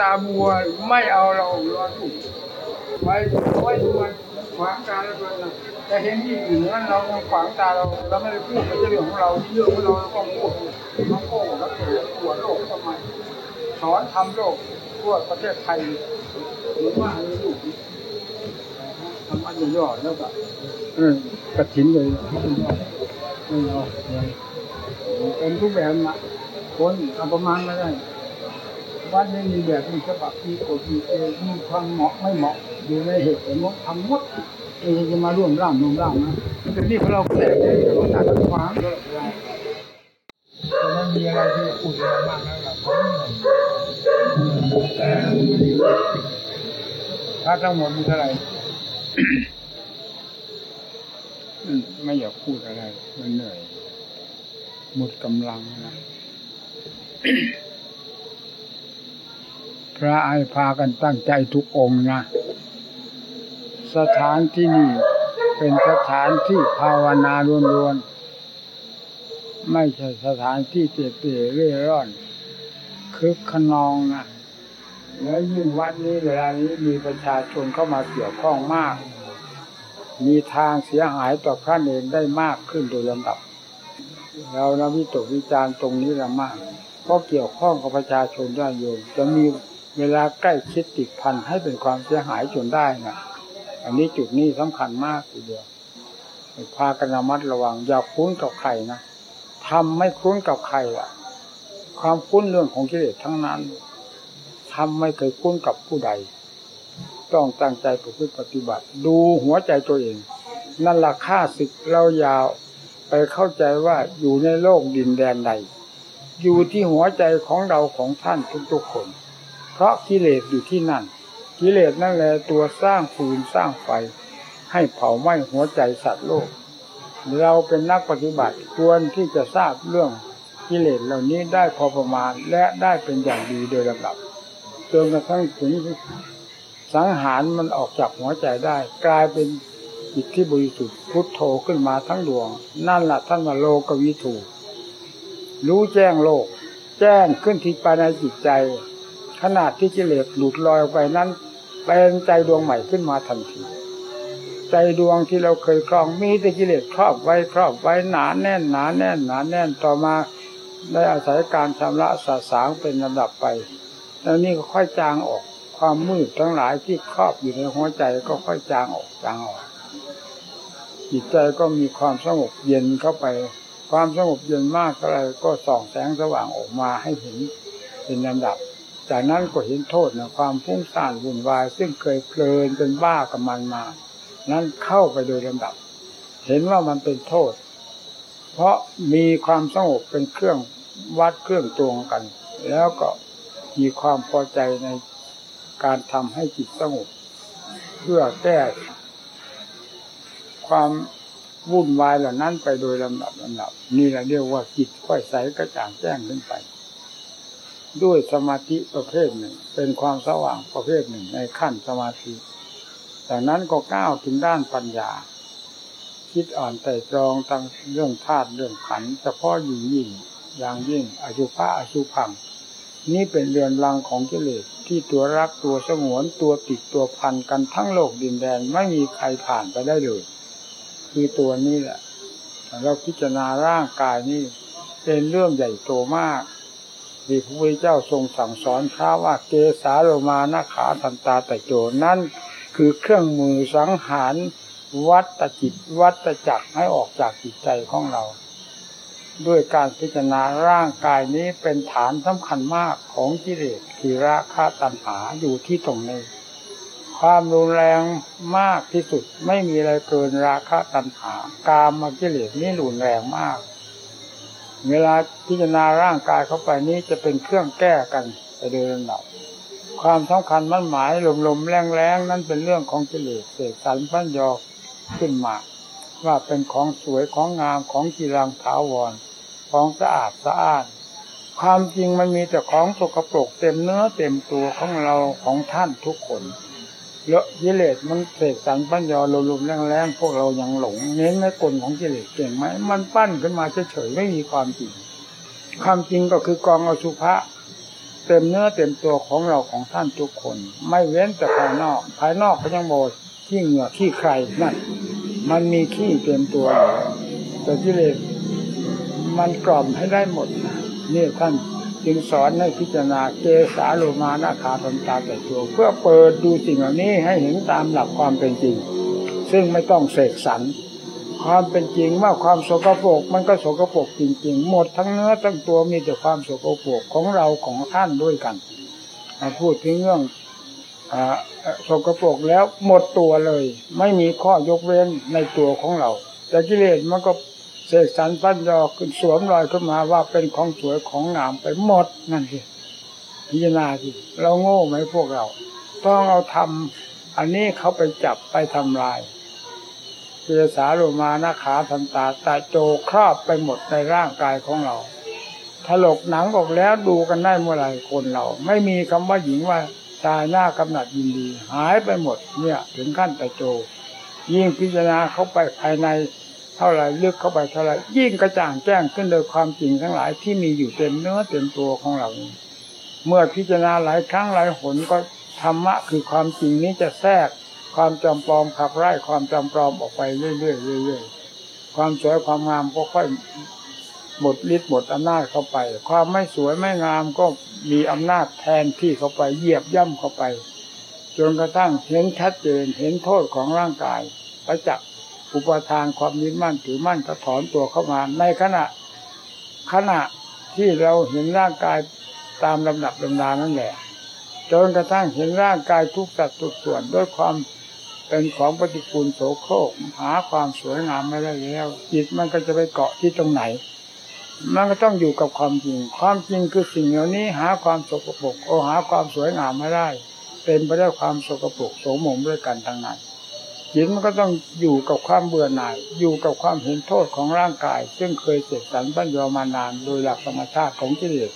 ตาบัวไม่เอาเราเราถูกไว้ไว้ดูมันขวางตาเราเลยนะแต่เห็นที่อื่นนั้นเราขวางตาเราเราไม่ได้พูดไม่ใช่เรื่องของเราเรื่องของเราเราก็พูดมันโก้แล้วเกิดปวดโลกทำไมสอนทำโลกทั่วประเทศไทยหรือว่าอะไรลูกทำอันย่อแล้วก็กระถินเลยไม่เอาไม่เป็นทุกแบบนะคนเอาประมาณไม่ได้ วัดนี้มีแบบมีฉบับมีกฎมีเกณฑ์มีความเหมาะไม่เหมาะอยู่ในเหตุผลมดทำหมดเออจะมาร่วมร่างร่วมร่างนะแต่นี่เราแต่งเลยเราตัดขวางก็ได้แต่ไม่มีอะไรที่พูดเยอะมากแล้วล่ะถ้าทั้งหมดมีเท่าไหร่ไม่อยากพูดอะไรมันเหนื่อยหมดกำลังนะ พระไอพากันตั้งใจทุกองนะ สถานที่นี่เป็นสถานที่ภาวนาล้วนๆ ไม่ใช่สถานที่เตะเตะเร่ร่อนคึกขนองนะแล้วยิ่งวัดนี้เวลานี้มีประชาชนเข้ามาเกี่ยวข้องมาก มีทางเสียหายต่อพระเนรได้มากขึ้นโดยลำดับ เรานะวิตกวิจารณ์ตรงนี้ละมาก เพราะเกี่ยวข้องกับประชาชนญาติโยมจะมี เวลาใกล้ชิดติดพันให้เป็นความเสียหายจนได้นะอันนี้จุดนี้สำคัญมากทีเดียวพากันระมัดระวัง อย่าคุ้นกับใครนะทำไม่คุ้นกับใครอะความคุ้นเรื่องของกิเลสทั้งนั้นทำไม่เคยคุ้นกับผู้ใด ต้องตั้งใจประพฤติปฏิบัติ ดูหัวใจตัวเอง นั่นละค่าศึกเรายาวไปเข้าใจว่าอยู่ในโลกดินแดนใด อยู่ที่หัวใจของเราของท่านทุกๆคน เพราะกิเลสอยู่ที่นั่น กิเลสนั่นแหละตัวสร้างฟืนสร้างไฟ ให้เผาไหม้หัวใจสัตว์โลก เราเป็นนักปฏิบัติควรที่จะทราบเรื่องกิเลสเหล่านี้ได้พอประมาณและได้เป็นอย่างดีโดยลำดับจนกระทั่งถึงสังหารมันออกจากหัวใจได้ กลายเป็นจิตที่บริสุทธิ์พุทโธขึ้นมาทั้งดวง นั่นแหละท่านว่าโลกวิถูรู้แจ้งโลก แจ้งขึ้นที่ภายในจิตใจ ขนาดที่กิเลสหลุดลอยออกไปนั้นเป็นใจดวงใหม่ขึ้นมาทันทีใจดวงที่เราเคยครองมีแต่กิเลสครอบไว้ครอบไว้หนาแน่นหนาแน่นหนาแน่นต่อมาได้อาศัยการชำระสาสางเป็นลำดับไป แล้วนี่ก็ค่อยจางออก ความมืดทั้งหลายที่ครอบอยู่ในหัวใจก็ค่อยจางออกจางออกจิตใจก็มีความสงบเย็นเข้าไป ความสงบเย็นมากเท่าไรก็ส่องแสงสว่างออกมาให้เห็นเป็นลำดับ จากนั้นก็เห็นโทษนะความฟุ้งซ่านวุ่นวาย ซึ่งเคยเพลินเป็นบ้ากับมันมา นั้นเข้าไปโดยลำดับ เห็นว่ามันเป็นโทษ เพราะมีความสงบเป็นเครื่องวัดเครื่องตวงกัน แล้วก็มีความพอใจในการทำให้จิตสงบ เพื่อแก้ความวุ่นวายเหล่านั้นไปโดยลำดับลำดับ นี่แหละเรียกว่าจิตค่อยใสกระจ่างแจ้งขึ้นไป ด้วยสมาธิประเภทหนึ่ง เป็นความสว่างประเภทหนึ่งในขั้นสมาธิจากนั้นก็ก้าวถึงด้านปัญญา คิดอ่อนแต่ตรองตั้งเรื่องธาตุเรื่องขันเฉพาะยิ่งยิ่งอย่างยิ่งอสุภะอสุพัง นี่เป็นเรือนรังของกิเลสที่ตัวรักตัวสงวนตัวติดตัวพันกันทั้งโลกดินแดนไม่มีใครผ่านไปได้เลย คือตัวนี้แหละเราพิจารณาร่างกายนี่เป็นเรื่องใหญ่โตมาก ที่พระพุทธเจ้าทรงสั่งสอนข้าว่าเกสาโลมานาขาทันตาแต่โจนั่นคือเครื่องมือสังหารวัตจิตวัตจักให้ออกจากจิตใจของเรา ด้วยการพิจารณาร่างกายนี้เป็นฐานสำคัญมากของกิเลสคือราคะตัณหาอยู่ที่ตรงนี้ ความรุนแรงมากที่สุดไม่มีอะไรเกินราคะตัณหากามมากิเลสนี่รุนแรงมาก เวลาพิจารณาร่างกายเข้าไปนี้จะเป็นเครื่องแก้กันไปโดยลำดับความสำคัญมั่นหมายลมๆแรงๆนั่นเป็นเรื่องของกิเลสเสกสรรพันยอขึ้นมา ว่าเป็นของสวยของงามของกีรังถาวร ของสะอาดสะอ้าน ความจริงมันมีแต่ของสกปรกเต็มเนื้อเต็มตัวของเราของท่านทุกคน เลอะกิเลสมันเสกสรรปัญญาลมๆแรงๆพวกเรายังหลง เน้นในกลของกิเลสเก่งไหมมันปั้นขึ้นมาเฉยๆไม่มีความจริง ความจริงก็คือกองอสุภะเต็มเนื้อเต็มตัวของเราของท่านทุกคน ไม่เว้นแต่ภายนอก ภายนอกก็ยังโมขี้เหงื่อขี้ใครนั่นมันมีขี้เต็มตัวแต่กิเลสมันกล่อมให้ได้หมดนี่ท่าน จึงสอนให้พิจารณาเกสาโลมานาคาตนตาแต่ตัว เพื่อเปิดดูสิ่งเหล่านี้ให้เห็นตามหลักความเป็นจริง ซึ่งไม่ต้องเสกสรรความเป็นจริงว่าความโสกโปรกมันก็โสกโปรกจริง ๆ หมดทั้งเนื้อทั้งตัวมีแต่ความโสกโปรกของเราของท่านด้วยกันมาพูดถึงเรื่องโสกโปรกแล้วหมดตัวเลย ไม่มีข้อยกเว้นในตัวของเรา แต่กิเลสมันก็ เสกสรรปั้นยอขึ้นสวมรอยขึ้นมาว่าเป็นของสวยของงามไปหมดนั่นสิพิจารณาสิเราโง่ไหมพวกเรา ต้องเอาทำอันนี้เขาไปจับไปทำลายเกสาโลมานาขาทันตาตาโจครอบไปหมดในร่างกายของเราถลกหนังออกแล้วดูกันได้เมื่อไหร่คนเรา ไม่มีคำว่าหญิงว่าชายหน้ากำหนัดยินดี หายไปหมดเนี่ย ถึงขั้นตาโจ ยิ่งพิจารณาเข้าไปภายใน เท่าไรลึกเข้าไปเท่าไรยิ่งกระจ่างแจ้งขึ้นโดยความจริงทั้งหลายที่มีอยู่เต็มเนื้อเต็มตัวของเรา เมื่อพิจารณาหลายครั้งหลายหนก็ธรรมะคือความจริงนี้จะแทรก ความจำปลอมขับไล่ความจำปลอมออกไปเรื่อยๆเรื่อยๆความสวยความงามก็ค่อยหมดฤทธิ์หมดอำนาจเข้าไป ความไม่สวยไม่งามก็มีอำนาจแทนที่เข้าไปเหยียบย่ำเข้าไป จนกระทั่งเห็นชัดเจนเห็นโทษของร่างกายประจักษ์ อุปทานความยึดมั่นถือมั่นก็ถอนตัวเข้ามา ในขณะ ขณะที่เราเห็นร่างกายตามลำดับลำดานั่นแหละจนกระทั่งเห็นร่างกายทุกสัดทุกส่วนด้วยความเป็นของปฏิกูลโสโครกหาความสวยงามไม่ได้แล้วจิตมันก็จะไปเกาะที่ตรงไหน มันก็ต้องอยู่กับความจริง ความจริงคือสิ่งเหล่านี้หาความสกปรกโอหาความสวยงามไม่ได้ เป็นไปด้วยความสกปรกโสมมด้วยกันทั้งนั้น จิตมันก็ต้องอยู่กับความเบื่อหน่าย อยู่กับความเห็นโทษของร่างกาย ซึ่งเคยเสกสรรบัญญัตมานานโดยหลักธรรมชาติของจิต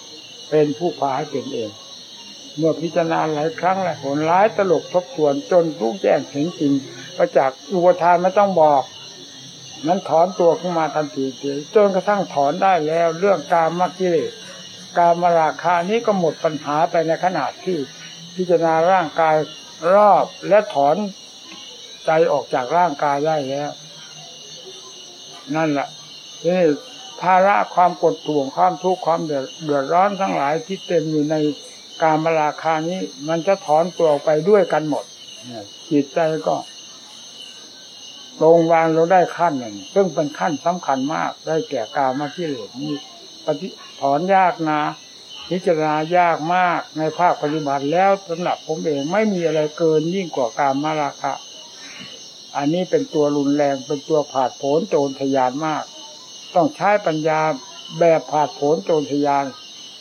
เป็นผู้พาให้เป็นเอง เมื่อพิจารณาหลายครั้งหลายผลร้ายตลกทบทวนจนรู้แจ้งเห็นจริงประจักษ์อุปทานไม่ต้องบอกนั้นถอนตัวขึ้นมาทันทีจนกระทั่งถอนได้แล้ว เรื่องการมกิเลสการมาราคานี้ก็หมดปัญหาไปในขณะที่พิจารณาร่างกายรอบและถอน ใจออกจากร่างกายได้แล้ว นั่นแหละนี่ภาระความกดท่วงความทุกข์ความเดือดร้อนทั้งหลายที่เต็มอยู่ในการมาราคานี้ มันจะถอนตัวออกไปด้วยกันหมดจิตใจก็ลงวางเราได้ขั้นหนึ่งซึ่งเป็นขั้นสำคัญมากได้แก่กามาที่เหลือนี้ปฏิถอนยากนะ พิจารณายากมากในภาคปฏิบัติแล้วสำหรับผมเองไม่มีอะไรเกินยิ่งกว่าการมาราคะ อันนี้เป็นตัวรุนแรงเป็นตัวผาดโผนโจรทยานมาก ต้องใช้ปัญญาแบบผาดโผนโจรทยาน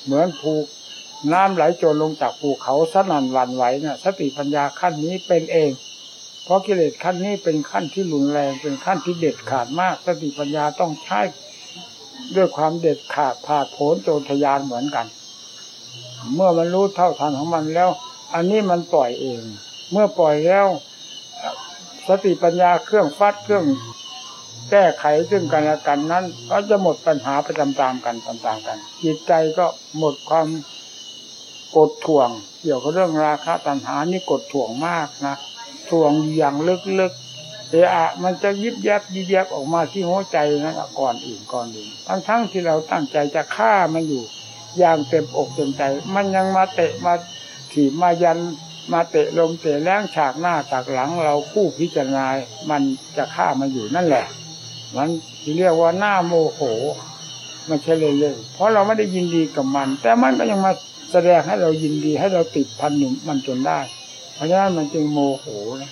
เหมือนผูน้ำไหลโจรลงจากภูเขาสนั่นหวั่นไหวเนี่ยสติปัญญาขั้นนี้เป็นเอง เพราะกิเลสขั้นนี้เป็นขั้นที่รุนแรงเป็นขั้นที่เด็ดขาดมาก สติปัญญาต้องใช้ด้วยความเด็ดขาดผาดโผนโจรทยานเหมือนกัน เมื่อมันรู้เท่าทันของมันแล้ว อันนี้มันปล่อยเอง เมื่อปล่อยแล้ว สติปัญญาเครื่องฟัดเครื่องแก้ไขซึ่งกันและกันนั้น ก็จะหมดปัญหาไปตามๆกันตามๆกัน จิตใจก็หมดความกดถ่วง เกี่ยวกับเรื่องราคาตัณหานี่กดถ่วงมากนะถ่วงอย่างลึกๆเอะมันจะยิบยับยิบยับออกมาที่หัวใจนั่นก่อนอื่นก่อนอื่นทั้งทั้งที่เราตั้งใจจะฆ่ามันอยู่ อย่างเต็มอกเต็มใจ มันยังมาเตะมาถีบมายัน มาเตะลมเตะแรงฉากหน้าฉากหลังเราผู้พิจารณา มันจะฆ่ามันอยู่นั่นแหละ มันที่เรียกว่าหน้าโมโหมันใช่เลยๆเพราะเราไม่ได้ยินดีกับมัน แต่มันก็ยังมาแสดงให้เรายินดีให้เราติดพันหนุ่มมันจนได้ เพราะฉะนั้นมันจึงโมโหนะ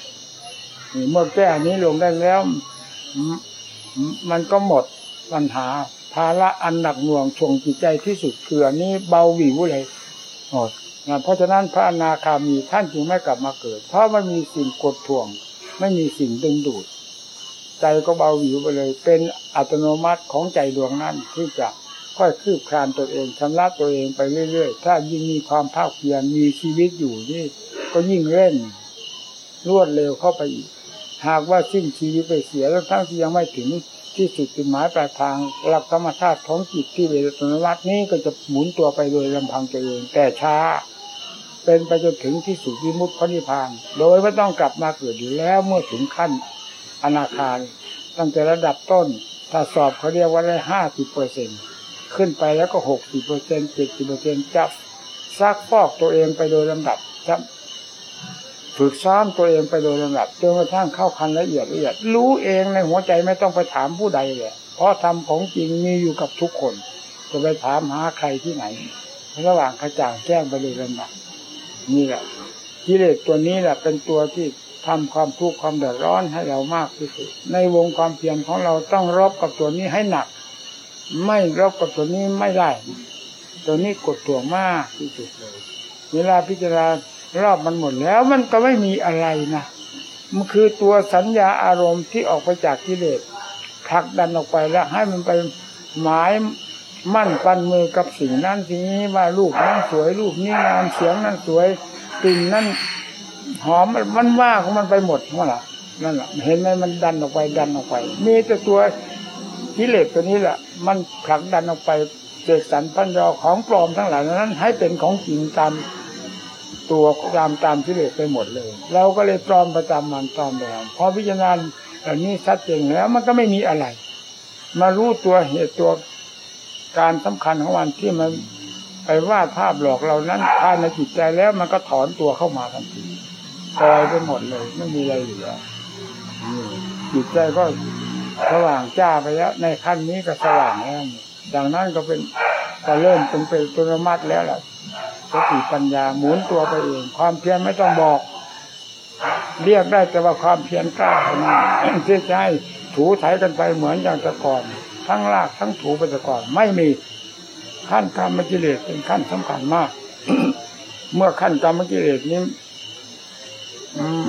เมื่อแก้นี้ลงได้แล้ว มันก็หมดปัญหาภาระอันหนักหน่วงช่วงจิตใจที่สุดคืออันนี้เบาหวิวเลยหมด เพราะฉะนั้นพระอนาคามีท่านจึงไม่กลับมาเกิด เพราะไม่มีสิ่งกดท่วง ไม่มีสิ่งดึงดูด ใจก็เบาหวิวไปเลย เป็นอัตโนมัติของใจดวงนั้นที่จะค่อยคืบคลานตัวเองชำระตัวเองไปเรื่อยๆ ถ้ายิ่งมีความภาคเพียรมีชีวิตอยู่นี่ ก็ยิ่งเร่นรวดเร็วเข้าไปอีก หากว่าสิ้นชีวิตไปเสียแล้วทั้งที่ยังไม่ถึงที่สุดจุดหมายปลายทางหลักธรรมชาติของจิตที่เวทนาวัตนี้ก็จะหมุนตัวไปโดยลำพังตัวเองแต่ช้า เป็นไปจนถึงที่สุดวิมุตติพระนิพพาน โดยไม่ต้องกลับมาเกิดอยู่แล้วเมื่อถึงขั้นอนาคารตั้งแต่ระดับต้นถ้าสอบเขาเรียกว่าได้ห้าสิบเปอร์เซ็นขึ้นไปแล้วก็หกสิบเปอร์เซ็นเจ็ดสิบเปอร์เซ็นจะซักฟอกตัวเองไปโดยลำดับจะฝึกซ้อมตัวเองไปโดยลำดับจนกระทั่งเข้าคันละเอียดละเอียด รู้เองในหัวใจไม่ต้องไปถามผู้ใดเลยเพราะทำของจริงมีอยู่กับทุกคน จะไปถามหาใครที่ไหนระหว่างกระจ่างแจ้งไปโดยลำดับ นี่แหละกิเลสตัวนี้แหละเป็นตัวที่ทำความทุกข์ความเดือดร้อนให้เรามากที่สุด ในวงความเพียรของเราต้องรบกับตัวนี้ให้หนัก ไม่รบกับตัวนี้ไม่ได้ ตัวนี้กดตัวมากที่สุดเลยเวลาพิจารณารอบมันหมดแล้วมันก็ไม่มีอะไรนะมันคือตัวสัญญาอารมณ์ที่ออกไปจากกิเลสผลักดันออกไปแล้วให้มันไปหมาย มั่นปันมือกับสิ่งนั้นสิ่งนี้ว่ารูปนั้นสวยรูปนี้งามเสียงนั้นสวยกลิ่นนั้นหอมมันว่าของมันไปหมดว่าล่ะนั่นแหละเห็นไหมมันดันออกไปดันออกไป มีแต่ตัวกิเลสตัวนี้แหละมันผลักดันออกไปเสกสรรพันยอของปลอมทั้งหลายนั้น ให้เป็นของจริงตามตัวตามตามกิเลสไปหมดเลย เราก็เลยปลอมประจำมันปลอมไปแล้วพอพิจารณาเหล่านี้ชัดเจนแล้วมันก็ไม่มีอะไร มารู้ตัวเหตุตัว การสำคัญของมันที่มันไปวาดภาพหลอกเรานั้นภายในจิตใจแล้วมันก็ถอนตัวเข้ามาทันทีปล่อยไปหมดเลย ไม่มีอะไรเหลือจิตใจก็สว่างจ้าไปแล้ว ในขั้นนี้ก็สว่างแล้วดังนั้นก็เป็นก็เริ่มเป็นเป็นตัวมัดแล้วแหละสติปัญญาหมุนตัวไปเอง ความเพียรไม่ต้องบอกเรียกได้แต่ว่าความเพียรกล้าเท่านั้นที่จะให้ถูไถกันไปเหมือนอย่างแต่ก่อน ทั้งลากทั้งถูไปแต่ก่อนไม่มีขั้นกรรมกิเลสเป็นขั้นสำคัญมาก เมื่อขั้นกรรมกิเลสนี้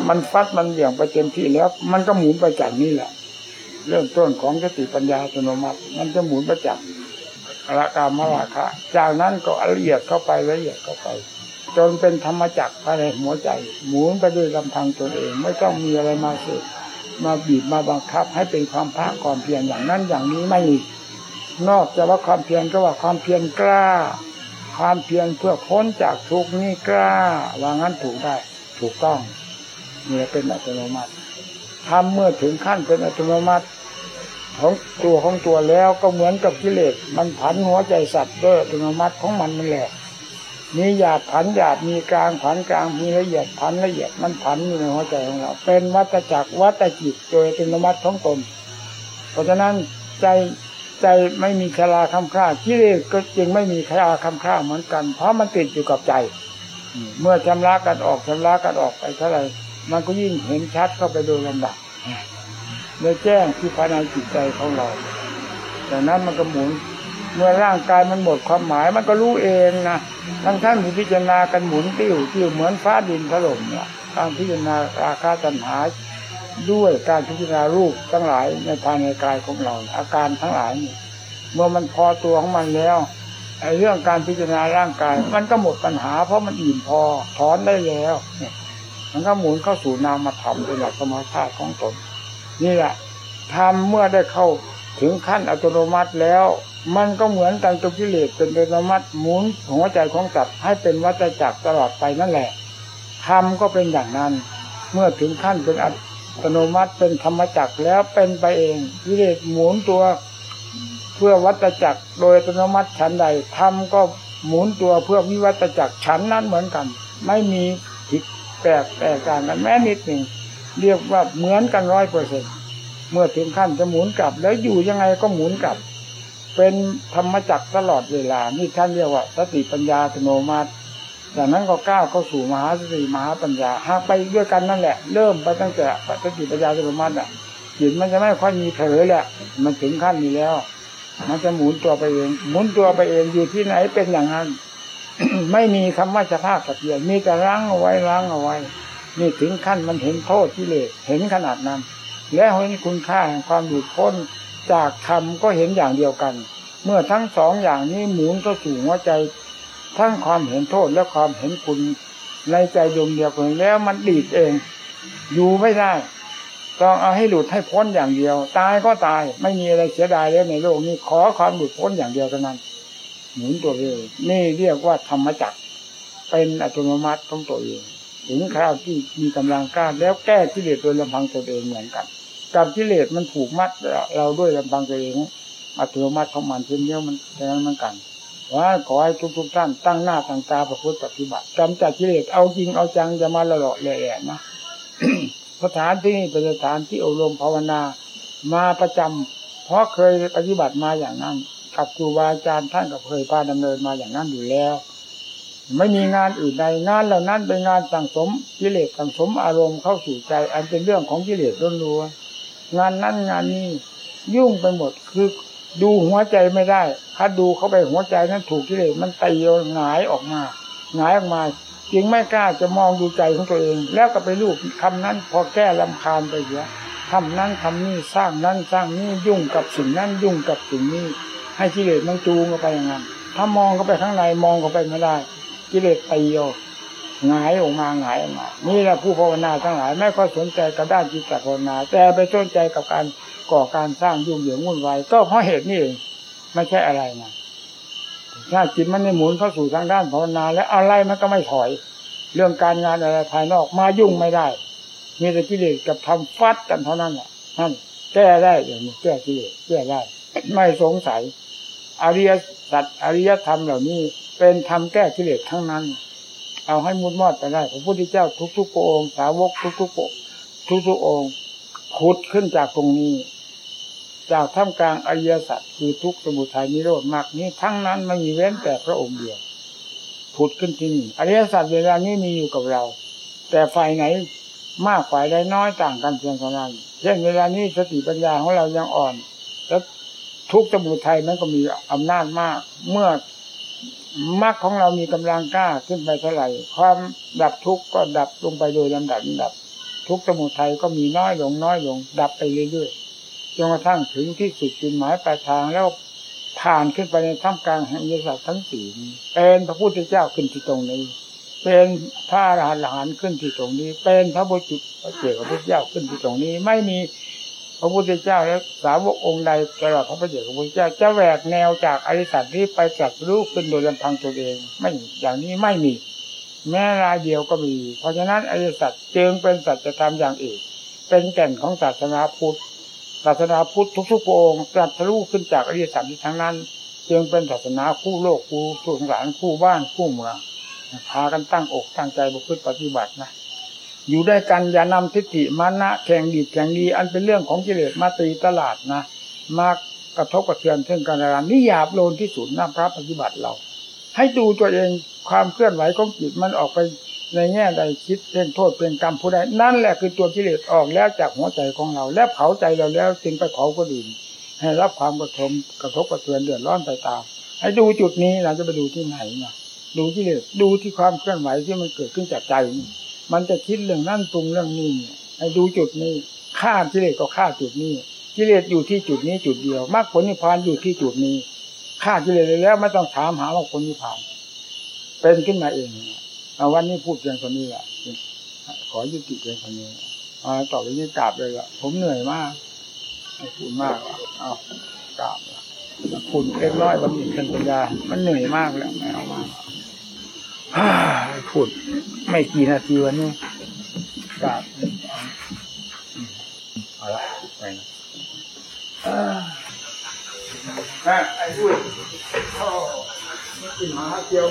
มันฟัดมันเหวี่ยงไปเต็มที่แล้ว มันก็หมุนไปจากนี่แหละ เริ่มต้นของสติปัญญาอัตโนมัติ มันจะหมุนไปจากละกามราคะจากนั้นก็ละเอียดเข้าไปละเอียดเข้าไป จนเป็นธรรมจักรภายในหัวใจ หมุนไปด้วยลำพังตนเอง ไม่ต้องมีอะไรมาเสก มาบีบมาบังคับ ให้เป็นความภาคความเพียรอย่างนั้นอย่างนี้ไม่มีนอกจากว่าความเพียรก็ว่าความเพียรกล้า ความเพียรเพื่อพ้นจากทุกนี้กล้า ว่างั้นถูกได้ ถูกต้องเนี่ยเป็นอัตโนมัติทำเมื่อถึงขั้นเป็นอัตโนมัติ ของตัวของตัวแล้วก็เหมือนกับกิเลสมันผันหัวใจสัตว์ด้วยอัตโนมัติของมันนั่นแหละ มีหยาบผันหยาบมีกลางผันกลางมีละเอียดผันละเอียดมันผันอยู่ในหัวใจของเรา เป็นวัตจักรวัตจิตโดยอัตโนมัติของตนเพราะฉะนั้นใจใจไม่มีคลาคำค่ากิเลสก็จึงไม่มีคลาคำค่าเหมือนกัน เพราะมันติดอยู่กับใจ เมื่อชำระกันออกชำระกันออกไปเท่าไหร่มันก็ยิ่งเห็นชัดเข้าไปโดยลำดับเลยแจ้งที่ภายในจิตใจของเราจากนั้นมันก็หมุน เมื่อร่างกายมันหมดความหมายมันก็รู้เองนะทั้งท่านที่พิจารณากันหมุนติ้วติ้วเหมือนฟ้าดินถล่มเนี่ยการพิจารณาราคาตัณหาด้วยการพิจารณารูปทั้งหลายในภายในกายของเรา อาการทั้งหลายนี่เมื่อมันพอตัวของมันแล้วไอ้เรื่องการพิจารณาร่างกาย มันก็หมดปัญหา เพราะมันอิ่มพอถอนได้แล้วเนี่ยมันก็หมุนเข้าสู่นามธรรมเป็นหลักธรรมชาติของตนนี่แหละทำเมื่อได้เข้าถึงขั้นอัตโนมัติแล้ว มันก็เหมือนตังตุกิเลสเป็นอัตโนมัติหมุนหัวใจของสัตว์ให้เป็นวัฏจักรตลอดไปนั่นแหละทำก็เป็นอย่างนั้น เมื่อถึงขั้นเป็นอัตโนมัติเป็นธรรมจักรแล้วเป็นไปเองกิเลสหมุนตัวเพื่อวัฏจักรโดยอัตโนมัติชั้นใดทำก็หมุนตัวเพื่อวิวัฏจักรชั้นนั้นเหมือนกัน ไม่มีผิดแปลกแตกต่างกันแม้นิดหนึ่งเรียกว่าเหมือนกันร้อยเปอร์เซ็นเมื่อถึงขั้นจะหมุนกลับ แล้วอยู่ยังไงก็หมุนกลับ เป็นธรรมจักรตลอดเวลา นี่ท่านเรียกว่า สติปัญญาอัตโนมัติจากนั้นก็ก้าวเข้าสู่มหาสติมหาปัญญาหากไปด้วยกันนั่นแหละ เริ่มไปตั้งแต่สติปัญญาอัตโนมัติอะจิตมันจะไม่ค่อยมีเผลอแหละ มันถึงขั้นนี้แล้ว มันจะหมุนตัวไปเองหมุนตัวไปเองอยู่ที่ไหนเป็นอย่างนั้น ไม่มีคำว่าจะภาคกับเดียมีแต่ล้างเอาไว้ล้างเอาไว้ นี่ถึงขั้นมันเห็นโทษที่เลสเห็นขนาดนั้น และเห็นคุณค่าแห่งความหลุดพ้น จากธรรมก็เห็นอย่างเดียวกัน เมื่อทั้งสองอย่างนี้หมุนเข้าสู่หัวใจ ทั้งความเห็นโทษและความเห็นคุณในใจดวงเดียวกันแล้วมันดีดเอง อยู่ไม่ได้ ต้องเอาให้หลุดให้พ้นอย่างเดียว ตายก็ตายไม่มีอะไรเสียดายแล้วในโลกนี้ขอความหลุดพ้นอย่างเดียวเท่านั้น หมุนตัวเองนี่เรียกว่าธรรมจักรเป็นอัตโนมัติของตัวเองถึงคราวที่มีกำลังกล้าแล้วแก้กิเลสโดยลำพังตัวเองเหมือนกัน กับกิเลสมันผูกมัด เราด้วยลำพังตัวเองอัตโนมัติของมันเช่นเดียวมันแค่นั้นเหมือนกันว่าขอให้ทุกทุกท่านตั้งหน้าตั้งตาประพฤติปฏิบัติกำจัดกิเลสเอาจริงเอาจังจะมาละเลาะแหล่นะสถานที่เป็นสถานที่อบรมภาวนามาประจำเพราะเคยปฏิบัติมาอย่างนั้นกับครูบาอาจารย์ท่านก็เคยพาดำเนินมาอย่างนั้นอยู่แล้ว ไม่มีงานอื่นใดงานเหล่านั้นเป็นงานสั่งสมกิเลสสั่งสมอารมณ์เข้าสู่ใจ อันเป็นเรื่องของกิเลสล้วนๆ งานนั้นงานนี้ยุ่งไปหมดคือดูหัวใจไม่ได้ ถ้าดูเข้าไปหัวใจนั้นถูกกิเลสมันตีหงายออกมาหงายออกมาจึงไม่กล้าจะมองดูใจของตัวเอง แล้วก็ไปลูกคำนั้นพอแก้ลำคาญไปเยอะทำนั้นทำนี่สร้างนั้นสร้างนี่ยุ่งกับสิ่งนั้นยุ่งกับสิ่งนี้ ให้กิเลสมันจูงเข้าไปอย่างนั้นถ้ามองเข้าไปข้างในมองเข้าไปไม่ได้ กิเลสตีโย หงายออกมาหงายออกมา นี่แหละผู้ภาวนาทั้งหลายไม่ค่อยสนใจกับด้านจิตภาวนา แต่ไปสนใจกับการก่อการสร้างยุ่งเหยิงวุ่นวายก็เพราะเหตุนี้เองไม่ใช่อะไรนะถ้าจิตมันในหมุนเข้าสู่ทางด้านภาวนา แล้วอะไรมันก็ไม่ถอย เรื่องการงานอะไรภายนอกมายุ่งไม่ได้ มีแต่กิเลสกับทำฟัดกันเท่านั้นแหละนั่นแก้ได้เดี๋ยวนี้แก้กิเลสแก้ได้ ไม่สงสัย อริยสัจอริยธรรมเหล่านี้ เป็นธรรมแก้กิเลสทั้งนั้น เอาให้มุดมอดไปได้พระพุทธเจ้าทุกๆพระองค์สาวกทุกๆพระทุกๆองค์ขุดขึ้นจากตรงนี้ จากท่ามกลางอริยสัจคือทุกสมุทัยนิโรธมากนี้ทั้งนั้นไม่มีเว้นแต่พระองค์เดียวผุดขึ้นที่นี่อริยสัจเวลานี้มีอยู่กับเรา แต่ฝ่ายไหนมากฝ่ายใดน้อยต่างกันเพียงเท่านั้นเช่นเวลานี้สติปัญญาของเรายังอ่อน แล้วทุกสมุทัยนั้นก็มีอำนาจมาก เมื่อ มรรคของเรามีกำลังกล้าขึ้นไปเท่าไหร่ ความดับทุกข์ก็ดับลงไปโดยลำดับดับ ทุกสมุทัยก็มีน้อยลงน้อยลง ดับไปเรื่อยๆจนกระทั่งถึงที่สุดจุดหมายปลายทางแล้วผ่านขึ้นไปในท่ามกลางแห่งยศทั้งสี่เป็นพระพุทธเจ้าขึ้นที่ตรงนี้ เป็นพระอรหันต์ขึ้นที่ตรงนี้ เป็นพระบุตรเจ้าพระพุทธเจ้าขึ้นที่ตรงนี้ ไม่มี พระพุทธเจ้าและสาวกองค์ใดตลอดพระประเจ้าพระพุทธเจ้าจะแหวกแนวจากอริสัตนี้ไปตรัสรู้ขึ้นโดยลำพังตัวเอง ไม่อย่างนี้ไม่มี แม้รายเดียวก็มี เพราะฉะนั้นอริสัตจึงเป็นสัจธรรมอย่างเอกเป็นแก่นของศาสนาพุทธศาสนาพุทธทุกๆองค์ตรัสรู้ขึ้นจากอริสัตนี้ทั้งนั้น จึงเป็นศาสนาคู่โลกคู่สงสารคู่บ้านคู่เมืองพากันตั้งอกตั้งใจบุพปฏิบัตินะ อยู่ได้กันอย่านำทิฏฐิมานะแข่งดีแข่งดี อันเป็นเรื่องของกิเลสมาตีตลาดนะมากระทบกระเทือนเท่งกันอะไรนี่หยาบโลนที่สุดนะพระปฏิบัติเรา ให้ดูตัวเองความเคลื่อนไหวของจิตมันออกไปในแง่ใดคิดเป็นโทษเป็นกรรมผู้ใดนั่นแหละคือตัวกิเลสออกแล้วจากหัวใจของเรา และเผาใจเราแล้วจึงไปเผาคนอื่นให้รับความกระทบกระทบกระเทือนเดือดร้อนไปตามให้ดูจุดนี้เราจะไปดูที่ไหนนะดูกิเลสดูที่ความเคลื่อนไหวที่มันเกิดขึ้นจากใจนี่ มันจะคิดเรื่องนั่นปรุงเรื่องนี้ให้ดูจุดนี้ฆ่ากิเลสก็ฆ่าจุดนี้กิเลสอยู่ที่จุดนี้จุดเดียวมรรคผลนิพพานอยู่ที่จุดนี้ฆ่ากิเลสแล้วไม่ต้องถามหามรรคผลนิพพาน เป็นขึ้นมาเองเอาวันนี้พูดเพียงคนนี้แหละขอยุติเพียงคนนี้เอาต่อไปนี้กราบเลยละผมเหนื่อยมากพูดมากเอากราบคุณเล็กน้อยบางทีเป็นปัญญา มันเหนื่อยมากแล้วไม่เอามา พูดไม่กี่นาทีวันนี้กราบเอาละไปนะไอ้พูดโอ้ไม่กินหมาเกียว